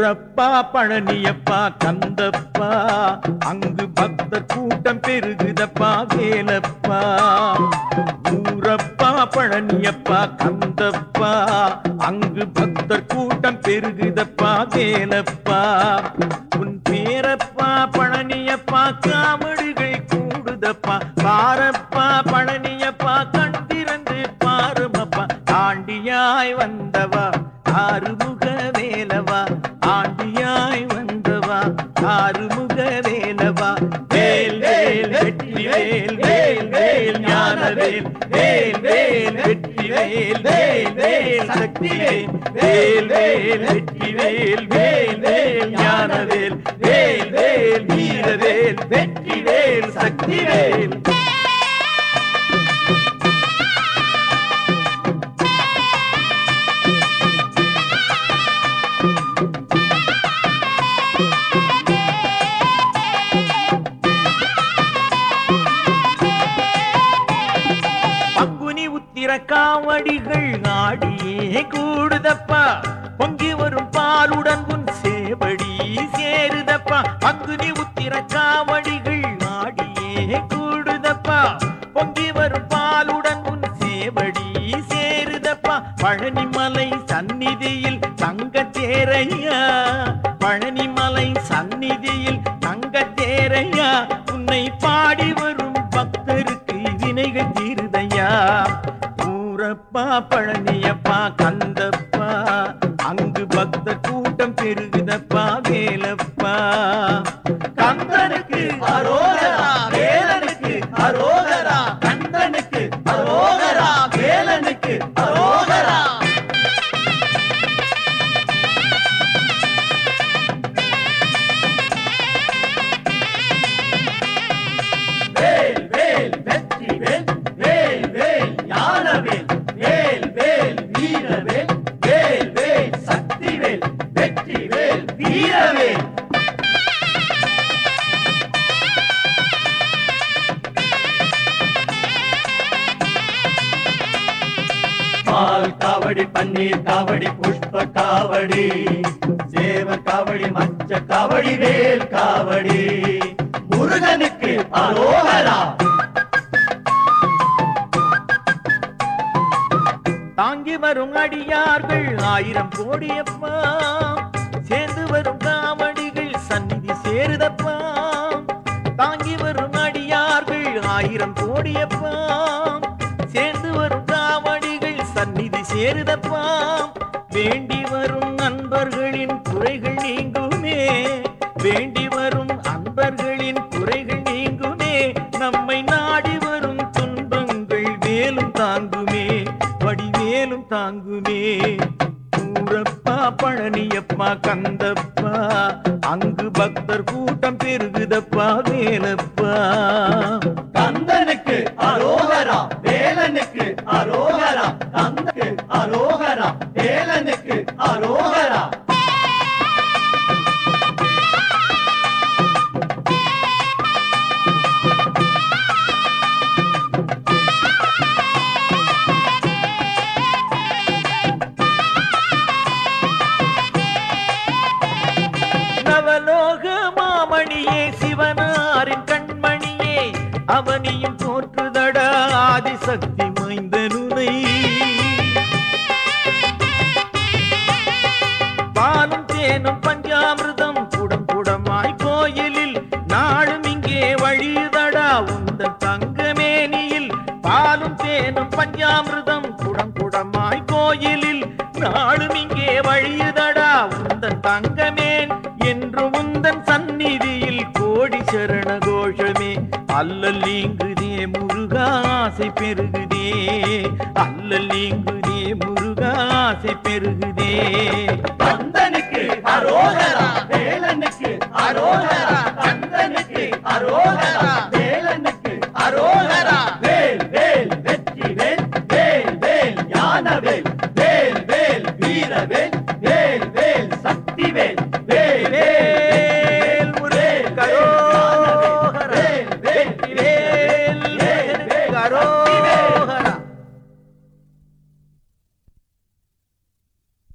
ஊரப்பா பழனியப்பா கந்தப்பா. அங்கு பக்தர் கூட்டம் பெருகுதப்பா வேலப்பா. ஊரப்பா பழனியப்பா கந்தப்பா. அங்கு பக்தர் கூட்டம் பெருகுதப்பா வேலப்பா. உன் பேரப்பா பழனியப்பா காமடுகள் கூடுதப்பா. பாரப்பா பழனியப்பா கண் திறந்து பாருமப்பா. தாண்டியாய் வந்தவா ஆறுமுகவே வேல் வேல் வெற்றி வேல் வேல் வேல் சக்தி வேல் வேல் வேல் வெற்றி வேல் வேல் வேல் ஞான வேல் வேல் வேல் வீர வேல் வெற்றி வேல் சக்தி வேல் காவடிகள் ஆடியே கூடுதப்பா. பொங்கி வரும் பாலுடன் உன் சேவடி சேருதப்பா. பங்குனி உத்திர காவடிகள் ஆடியே கூடுதப்பா. பொங்கி வரும் பாலுடன் உன் சேவடி சேருதப்பா. பழனிமலை சந்நிதியில் தங்க தேரையா பழனிமலை சந்நிதியில் தங்க தேரையா உன்னை பாடி வரும் பக்தருக்கு வினைகள் தீருதையா. ஊரப்பா பழனியப்பா கந்த பால் காவடி பன்னீர் காவடி புஷ்ப காவடி சேவ காவடி மச்ச காவடி வேல் காவடி. முருகனுக்கு அரோகரா. தாங்கி வரும் அடியார்கள் ஆயிரம் கோடியப்பா. சேர்ந்து வரும் காவடிகள் சந்நிதி சேருதப்பா. தாங்கி வரும் அடியார்கள் ஆயிரம் கோடியப்பா. சேருதப்பா வேண்டி வரும் நண்பர்களின் குறைகள் நீங்குமே. வேண்டி வரும் அன்பர்களின் குறைகள் நீங்குமே. நம்மை நாடி வரும் துன்பங்கள் மேலும் தாங்குமே. வடிவேலும் தாங்குமே. பழனியப்பா கந்தப்பா. அங்கு பக்தர் கூட்டம் பெருகுதப்பா வேலப்பா. கந்தனுக்கு அரோகரா வேலனுக்கு அரோகரா. கந்தனுக்கு அரோகரா வேலனுக்கு அரோகரா. அவலோக மாமணியே சிவனாரின் கண்மணியே அவனியும் தோற்றுதடா ஆதிசக்தி உந்தன் சந்நிதியில் கோடி சரண கோஷமே அல்லல் நீங்குதே முருகா ஆசை பெருகுதே. அல்லல் நீங்குதே முருகா ஆசை பெருகுதே.